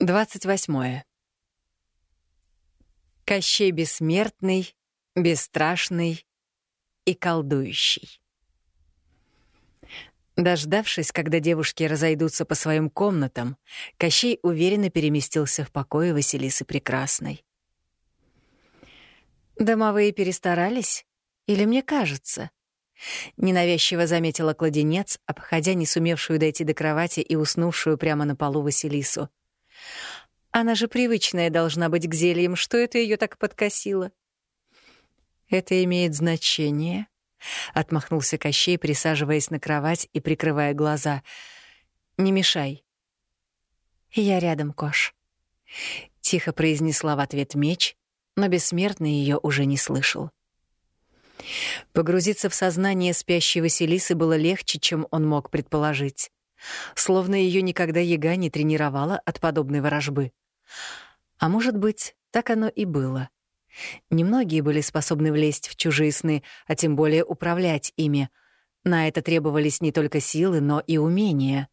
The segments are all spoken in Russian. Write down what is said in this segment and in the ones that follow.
28. Кощей бессмертный, бесстрашный и колдующий. Дождавшись, когда девушки разойдутся по своим комнатам, Кощей уверенно переместился в покое Василисы Прекрасной. «Домовые перестарались? Или мне кажется?» Ненавязчиво заметила кладенец, обходя не сумевшую дойти до кровати и уснувшую прямо на полу Василису. Она же привычная должна быть к зельям, что это ее так подкосило? Это имеет значение, отмахнулся Кощей, присаживаясь на кровать и прикрывая глаза. Не мешай. Я рядом, Кош. Тихо произнесла в ответ меч, но бессмертный ее уже не слышал. Погрузиться в сознание спящей Василисы было легче, чем он мог предположить. Словно ее никогда яга не тренировала от подобной ворожбы. А может быть, так оно и было. Немногие были способны влезть в чужие сны, а тем более управлять ими. На это требовались не только силы, но и умения.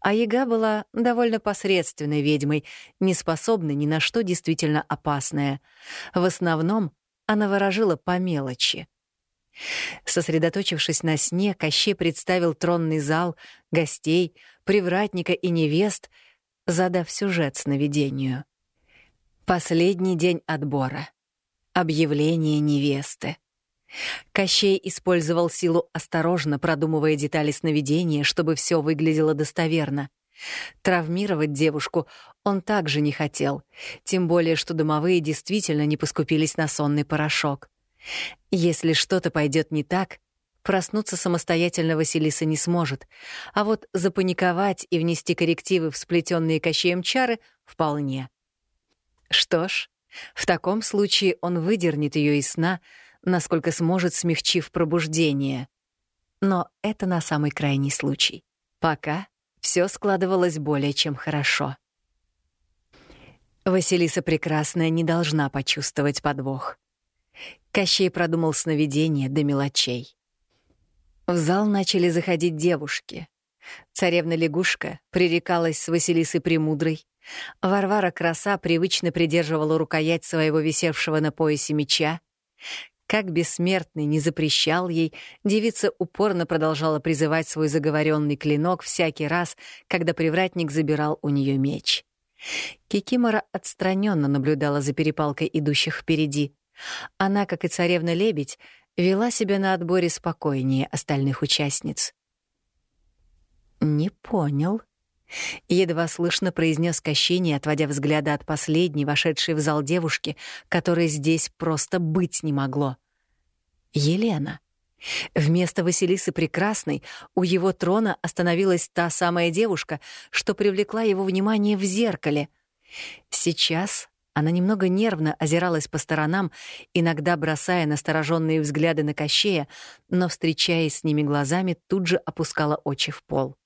А Яга была довольно посредственной ведьмой, не способной ни на что действительно опасное. В основном она ворожила по мелочи. Сосредоточившись на сне, Кощей представил тронный зал, гостей, привратника и невест, задав сюжет сновидению. Последний день отбора. Объявление невесты. Кощей использовал силу осторожно, продумывая детали сновидения, чтобы все выглядело достоверно. Травмировать девушку он также не хотел, тем более что домовые действительно не поскупились на сонный порошок. Если что-то пойдет не так, проснуться самостоятельно Василиса не сможет, а вот запаниковать и внести коррективы в сплетенные кощеем чары вполне. Что ж, в таком случае он выдернет ее из сна, насколько сможет, смягчив пробуждение. Но это на самый крайний случай. Пока все складывалось более чем хорошо. Василиса Прекрасная не должна почувствовать подвох. Кощей продумал сновидение до мелочей. В зал начали заходить девушки. Царевна-лягушка пререкалась с Василисой Премудрой. Варвара Краса привычно придерживала рукоять своего висевшего на поясе меча. Как бессмертный не запрещал ей, девица упорно продолжала призывать свой заговоренный клинок всякий раз, когда привратник забирал у нее меч. Кикимора отстраненно наблюдала за перепалкой идущих впереди. Она, как и царевна-лебедь, вела себя на отборе спокойнее остальных участниц. «Не понял», — едва слышно произнес Кощей, отводя взгляда от последней, вошедшей в зал девушки, которой здесь просто быть не могло. «Елена». Вместо Василисы Прекрасной у его трона остановилась та самая девушка, что привлекла его внимание в зеркале. Сейчас она немного нервно озиралась по сторонам, иногда бросая настороженные взгляды на Кощея, но, встречаясь с ними глазами, тут же опускала очи в пол.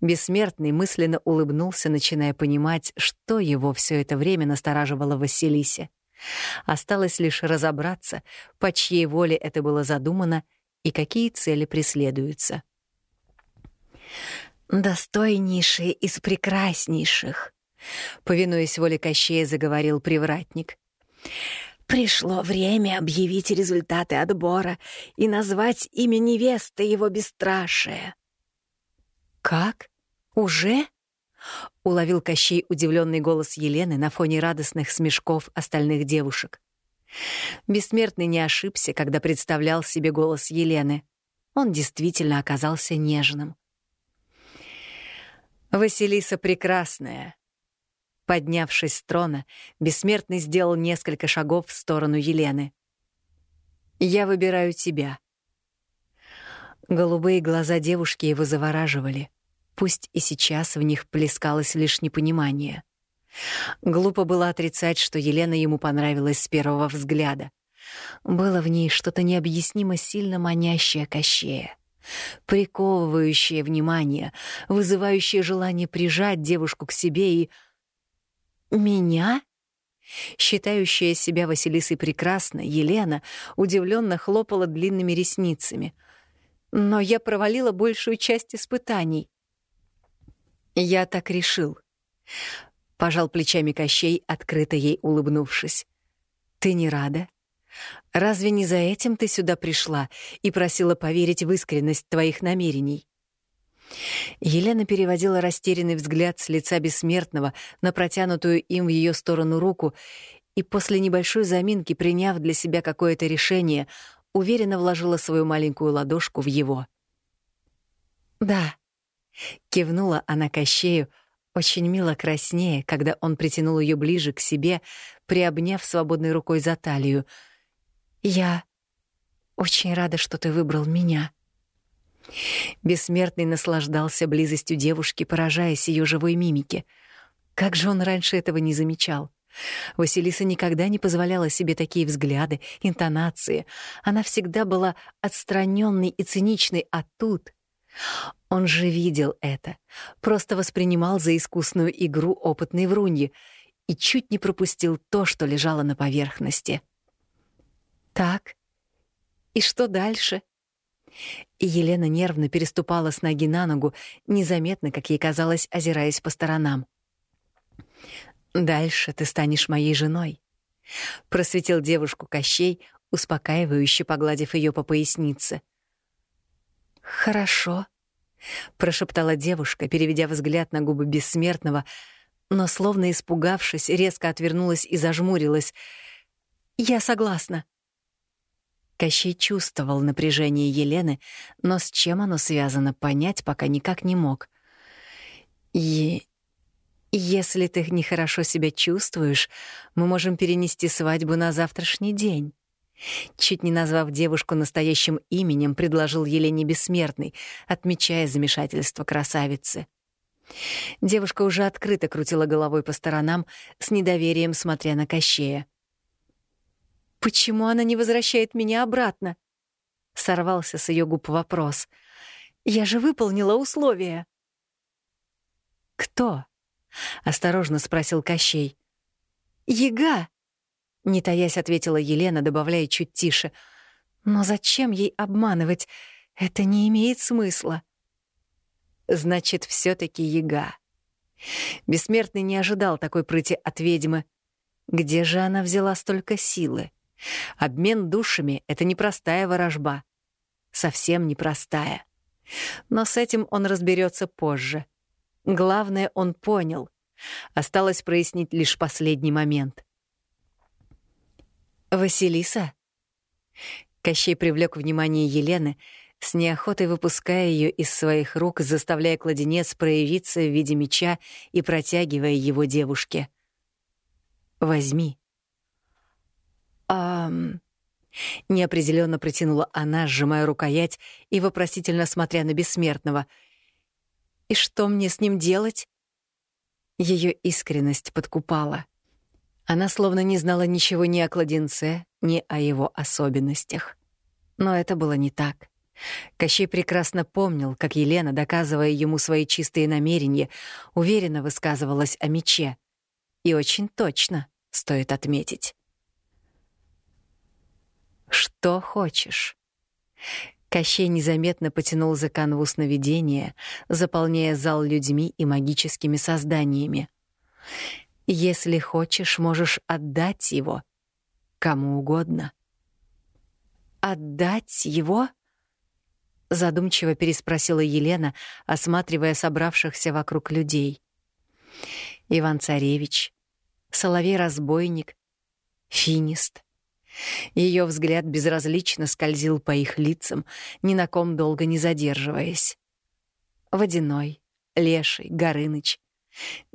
Бессмертный мысленно улыбнулся, начиная понимать, что его все это время настораживало Василисе. Осталось лишь разобраться, по чьей воле это было задумано и какие цели преследуются. «Достойнейшие из прекраснейших», Повинуясь воле Кощея, заговорил привратник. «Пришло время объявить результаты отбора и назвать имя невесты его бесстрашие». «Как? Уже?» — уловил Кощей удивленный голос Елены на фоне радостных смешков остальных девушек. Бессмертный не ошибся, когда представлял себе голос Елены. Он действительно оказался нежным. «Василиса прекрасная», Поднявшись с трона, бессмертный сделал несколько шагов в сторону Елены. «Я выбираю тебя». Голубые глаза девушки его завораживали. Пусть и сейчас в них плескалось лишь непонимание. Глупо было отрицать, что Елена ему понравилась с первого взгляда. Было в ней что-то необъяснимо сильно манящее Кощея, приковывающее внимание, вызывающее желание прижать девушку к себе и «Меня?» Считающая себя Василисой прекрасной, Елена удивленно хлопала длинными ресницами. «Но я провалила большую часть испытаний». «Я так решил». — пожал плечами Кощей, открыто ей улыбнувшись. «Ты не рада? Разве не за этим ты сюда пришла и просила поверить в искренность твоих намерений?» Елена переводила растерянный взгляд с лица бессмертного на протянутую им в ее сторону руку и после небольшой заминки, приняв для себя какое-то решение, уверенно вложила свою маленькую ладошку в его. «Да», — кивнула она Кощею, очень мило краснее, когда он притянул ее ближе к себе, приобняв свободной рукой за талию. «Я очень рада, что ты выбрал меня». Бессмертный наслаждался близостью девушки, поражаясь ее живой мимике. Как же он раньше этого не замечал? Василиса никогда не позволяла себе такие взгляды, интонации. Она всегда была отстраненной и циничной, а тут... Он же видел это, просто воспринимал за искусную игру опытной вруньи и чуть не пропустил то, что лежало на поверхности. «Так, и что дальше?» Елена нервно переступала с ноги на ногу, незаметно, как ей казалось, озираясь по сторонам. «Дальше ты станешь моей женой», — просветил девушку Кощей, успокаивающе погладив ее по пояснице. «Хорошо», — прошептала девушка, переведя взгляд на губы бессмертного, но, словно испугавшись, резко отвернулась и зажмурилась. «Я согласна». Кощей чувствовал напряжение Елены, но с чем оно связано, понять пока никак не мог. И если ты нехорошо себя чувствуешь, мы можем перенести свадьбу на завтрашний день. Чуть не назвав девушку настоящим именем, предложил Елене Бессмертный, отмечая замешательство красавицы. Девушка уже открыто крутила головой по сторонам, с недоверием смотря на Кощея. «Почему она не возвращает меня обратно?» — сорвался с ее губ вопрос. «Я же выполнила условия». «Кто?» — осторожно спросил Кощей. «Яга!» — не таясь ответила Елена, добавляя чуть тише. «Но зачем ей обманывать? Это не имеет смысла». «Значит, все таки яга». Бессмертный не ожидал такой прыти от ведьмы. Где же она взяла столько силы? Обмен душами — это непростая ворожба. Совсем непростая. Но с этим он разберется позже. Главное, он понял. Осталось прояснить лишь последний момент. «Василиса?» Кощей привлек внимание Елены, с неохотой выпуская ее из своих рук, заставляя кладенец проявиться в виде меча и протягивая его девушке. «Возьми». «Ам...» Неопределенно протянула она, сжимая рукоять и вопросительно смотря на бессмертного — и что мне с ним делать? Ее искренность подкупала. Она словно не знала ничего ни о кладенце, ни о его особенностях. Но это было не так. Кощей прекрасно помнил, как Елена, доказывая ему свои чистые намерения, уверенно высказывалась о мече. И очень точно, стоит отметить. «Что хочешь?» Кощей незаметно потянул за канву сновидения, заполняя зал людьми и магическими созданиями. «Если хочешь, можешь отдать его кому угодно». «Отдать его?» — задумчиво переспросила Елена, осматривая собравшихся вокруг людей. «Иван-царевич, Соловей-разбойник, Финист, ее взгляд безразлично скользил по их лицам, ни на ком долго не задерживаясь. Водяной, Леший, Горыныч.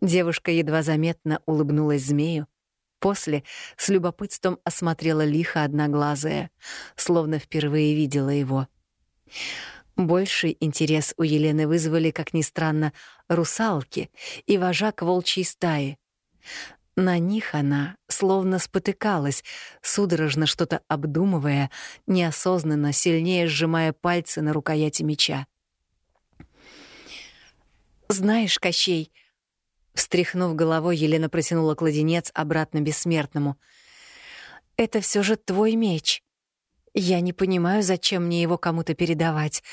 Девушка едва заметно улыбнулась змею, после с любопытством осмотрела лихо одноглазая, словно впервые видела его. Больший интерес у Елены вызвали, как ни странно, русалки и вожак волчьей стаи. На них она словно спотыкалась, судорожно что-то обдумывая, неосознанно сильнее сжимая пальцы на рукояти меча. «Знаешь, Кощей...» Встряхнув головой, Елена протянула кладенец обратно бессмертному. «Это все же твой меч. Я не понимаю, зачем мне его кому-то передавать.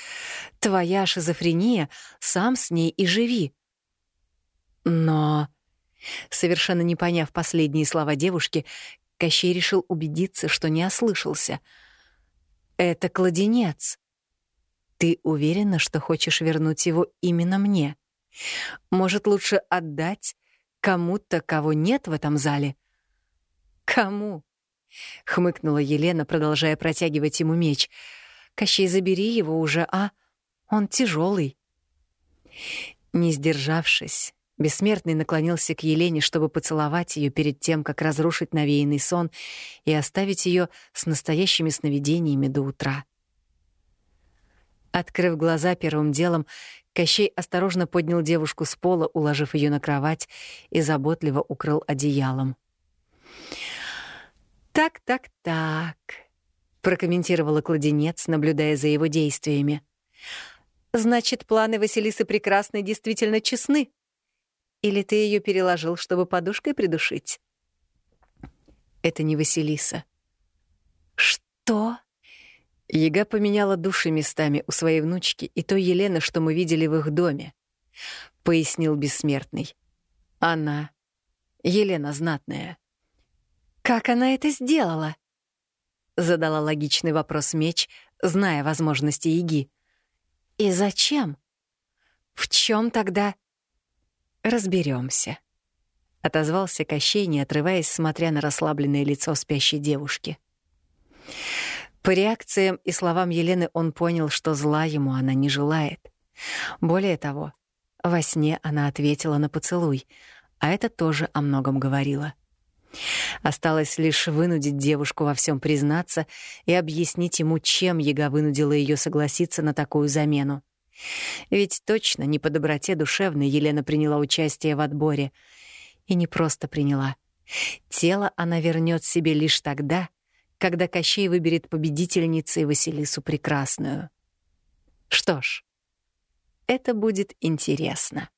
Твоя шизофрения, сам с ней и живи». «Но...» Совершенно не поняв последние слова девушки, Кощей решил убедиться, что не ослышался. «Это кладенец. Ты уверена, что хочешь вернуть его именно мне? Может, лучше отдать кому-то, кого нет в этом зале?» «Кому?» — хмыкнула Елена, продолжая протягивать ему меч. «Кощей, забери его уже, а? Он тяжелый. Не сдержавшись, Бессмертный наклонился к Елене, чтобы поцеловать ее перед тем, как разрушить навеянный сон и оставить ее с настоящими сновидениями до утра. Открыв глаза первым делом, Кощей осторожно поднял девушку с пола, уложив ее на кровать и заботливо укрыл одеялом. «Так, так, так», — прокомментировала кладенец, наблюдая за его действиями. «Значит, планы Василисы Прекрасной действительно честны?» Или ты ее переложил, чтобы подушкой придушить? Это не Василиса. Что? Ега поменяла души местами у своей внучки и той Елены, что мы видели в их доме, пояснил бессмертный. Она Елена знатная. Как она это сделала? задала логичный вопрос меч, зная возможности Еги. И зачем? В чем тогда Разберемся, отозвался Кощей, не отрываясь, смотря на расслабленное лицо спящей девушки. По реакциям и словам Елены он понял, что зла ему она не желает. Более того, во сне она ответила на поцелуй, а это тоже о многом говорило. Осталось лишь вынудить девушку во всем признаться и объяснить ему, чем Ега вынудила ее согласиться на такую замену. Ведь точно не по доброте душевной Елена приняла участие в отборе. И не просто приняла. Тело она вернет себе лишь тогда, когда Кощей выберет победительницей Василису Прекрасную. Что ж, это будет интересно.